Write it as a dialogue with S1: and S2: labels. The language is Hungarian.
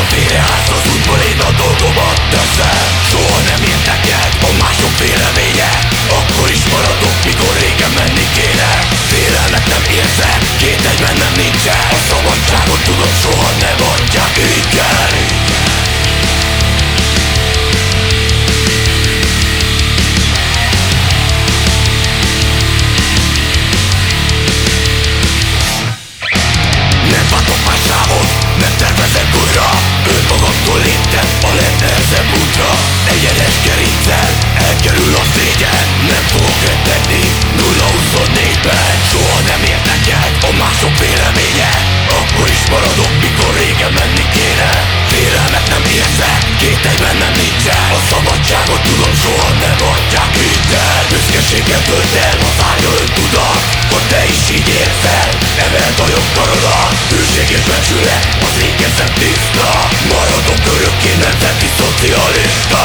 S1: Jobban félreállsz az útból, én a dolgomat teszem. Soha nem érdekel a mások véleménye. Akkor is maradok, mikor régen menni kéne. Félelmet nem érzek, két egy bennem nincsen. A szabadságot tudom, soha nem adják, maradok, mikor régen menni kéne. Félelmet nem érzek, kételj bennem nincsen A szabadságot tudom, soha nem adják hitel Büszkeséggel tölt el, az árja öntudat. Hogy te is így érzel, emeld a jobb karodat Hűség és becsület, az ékezem tiszta Maradok örökké nemzeti szocialista